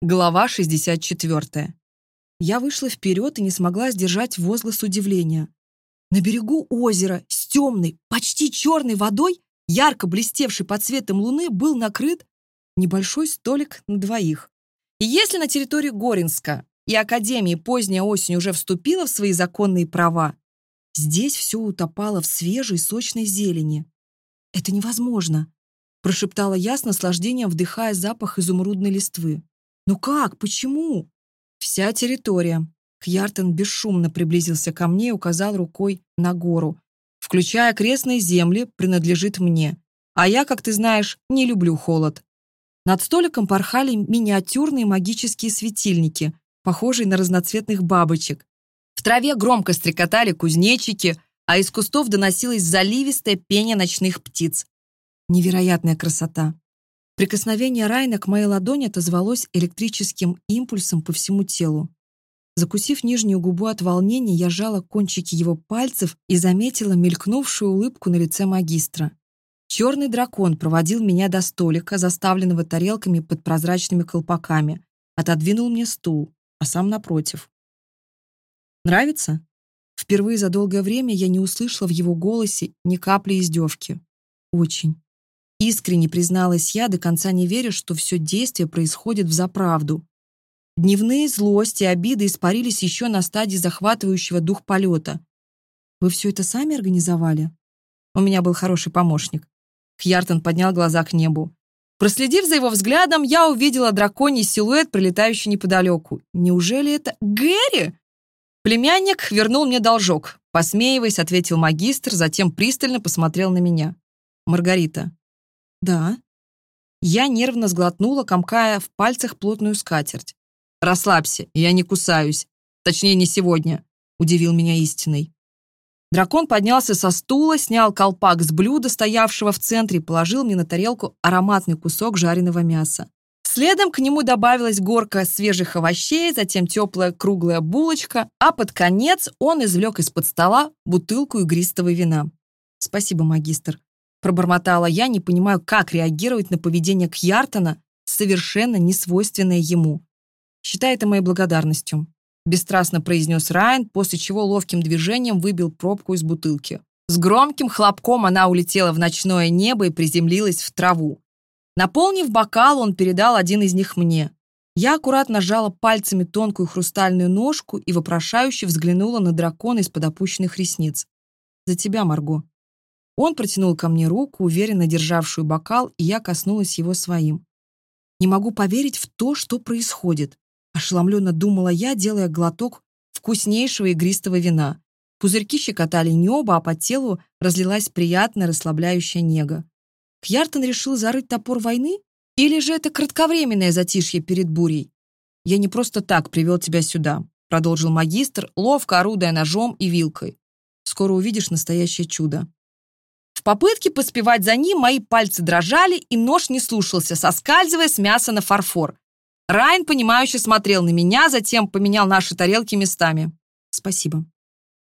Глава 64. Я вышла вперед и не смогла сдержать возглас удивления. На берегу озера с темной, почти черной водой, ярко блестевший под светом луны, был накрыт небольшой столик на двоих. И если на территории Горинска и Академии поздняя осень уже вступила в свои законные права, здесь все утопало в свежей сочной зелени. «Это невозможно», — прошептала я с наслаждением, вдыхая запах изумрудной листвы. «Ну как? Почему?» «Вся территория». Хьяртон бесшумно приблизился ко мне и указал рукой на гору. «Включая окрестные земли, принадлежит мне. А я, как ты знаешь, не люблю холод». Над столиком порхали миниатюрные магические светильники, похожие на разноцветных бабочек. В траве громко стрекотали кузнечики, а из кустов доносилось заливистое пение ночных птиц. Невероятная красота. Прикосновение Райна к моей ладони отозвалось электрическим импульсом по всему телу. Закусив нижнюю губу от волнения, я жала кончики его пальцев и заметила мелькнувшую улыбку на лице магистра. Черный дракон проводил меня до столика, заставленного тарелками под прозрачными колпаками, отодвинул мне стул, а сам напротив. «Нравится?» Впервые за долгое время я не услышала в его голосе ни капли издевки. «Очень». Искренне призналась я, до конца не веря, что все действие происходит в заправду. Дневные злости и обиды испарились еще на стадии захватывающего дух полета. «Вы все это сами организовали?» У меня был хороший помощник. Хьяртон поднял глаза к небу. Проследив за его взглядом, я увидела драконий силуэт, пролетающий неподалеку. Неужели это Гэри? Племянник вернул мне должок. Посмеиваясь, ответил магистр, затем пристально посмотрел на меня. «Маргарита, «Да». Я нервно сглотнула, комкая в пальцах плотную скатерть. «Расслабься, я не кусаюсь. Точнее, не сегодня», — удивил меня истинный. Дракон поднялся со стула, снял колпак с блюда, стоявшего в центре, и положил мне на тарелку ароматный кусок жареного мяса. Следом к нему добавилась горка свежих овощей, затем теплая круглая булочка, а под конец он извлек из-под стола бутылку игристого вина. «Спасибо, магистр», пробормотала я, не понимаю, как реагировать на поведение Кьяртона, совершенно несвойственное ему. «Считай это моей благодарностью», — бесстрастно произнес Райан, после чего ловким движением выбил пробку из бутылки. С громким хлопком она улетела в ночное небо и приземлилась в траву. Наполнив бокал, он передал один из них мне. Я аккуратно сжала пальцами тонкую хрустальную ножку и вопрошающе взглянула на дракона из-под опущенных ресниц. «За тебя, Марго», он протянул ко мне руку, уверенно державшую бокал, и я коснулась его своим. «Не могу поверить в то, что происходит», — ошеломленно думала я, делая глоток вкуснейшего игристого вина. Пузырьки щекотали небо, а по телу разлилась приятная расслабляющая нега. Кьяртон решил зарыть топор войны? Или же это кратковременное затишье перед бурей? «Я не просто так привел тебя сюда», — продолжил магистр, ловко орудуя ножом и вилкой. «Скоро увидишь настоящее чудо». В попытке поспевать за ним мои пальцы дрожали, и нож не слушался, соскальзывая с мяса на фарфор. Райан, понимающе смотрел на меня, затем поменял наши тарелки местами. «Спасибо».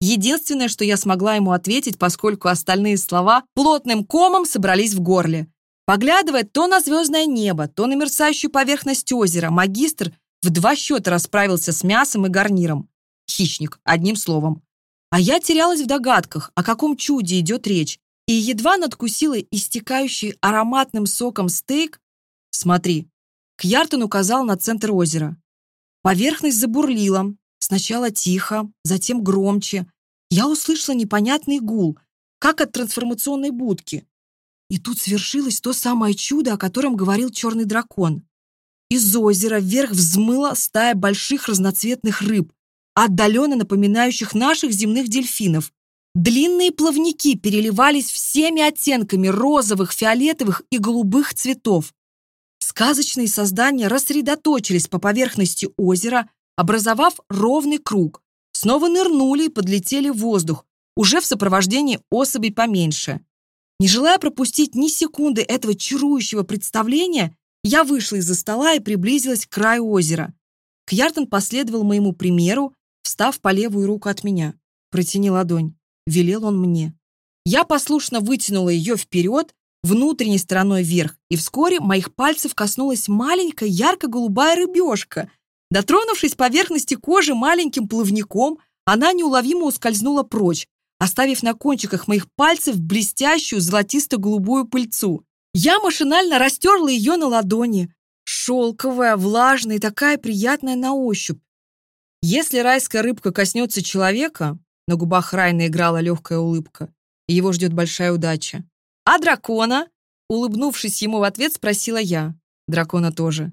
Единственное, что я смогла ему ответить, поскольку остальные слова плотным комом собрались в горле. Поглядывая то на звездное небо, то на мерцающую поверхность озера, магистр в два счета расправился с мясом и гарниром. Хищник, одним словом. А я и едва надкусила истекающий ароматным соком стейк. «Смотри!» Кьяртон указал на центр озера. Поверхность забурлила. Сначала тихо, затем громче. Я услышала непонятный гул, как от трансформационной будки. И тут свершилось то самое чудо, о котором говорил черный дракон. Из озера вверх взмыла стая больших разноцветных рыб, отдаленно напоминающих наших земных дельфинов. Длинные плавники переливались всеми оттенками розовых, фиолетовых и голубых цветов. Сказочные создания рассредоточились по поверхности озера, образовав ровный круг. Снова нырнули и подлетели в воздух, уже в сопровождении особей поменьше. Не желая пропустить ни секунды этого чарующего представления, я вышла из-за стола и приблизилась к краю озера. Кьяртон последовал моему примеру, встав по левую руку от меня. Протяни ладонь велел он мне. Я послушно вытянула ее вперед, внутренней стороной вверх, и вскоре моих пальцев коснулась маленькая ярко-голубая рыбешка. Дотронувшись поверхности кожи маленьким плавником, она неуловимо ускользнула прочь, оставив на кончиках моих пальцев блестящую золотисто-голубую пыльцу. Я машинально растерла ее на ладони. Шелковая, влажная и такая приятная на ощупь. Если райская рыбка коснется человека, на губах Райна играла легкая улыбка, и его ждет большая удача. А дракона? Улыбнувшись ему в ответ, спросила я. Дракона тоже.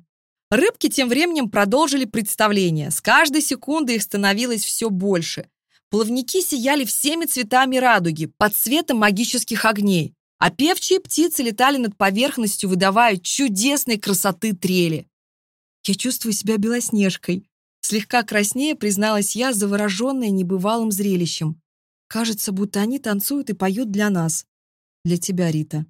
Рыбки тем временем продолжили представление. С каждой секунды их становилось все больше. Плавники сияли всеми цветами радуги, под цветом магических огней, а певчие птицы летали над поверхностью, выдавая чудесной красоты трели. Я чувствую себя белоснежкой. Слегка краснее призналась я, завороженная небывалым зрелищем. Кажется, будто они танцуют и поют для нас. Для тебя, Рита.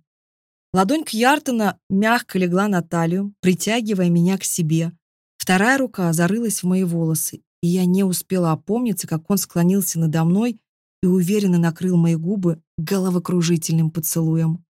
Ладонь Кьяртона мягко легла на талию, притягивая меня к себе. Вторая рука зарылась в мои волосы, и я не успела опомниться, как он склонился надо мной и уверенно накрыл мои губы головокружительным поцелуем.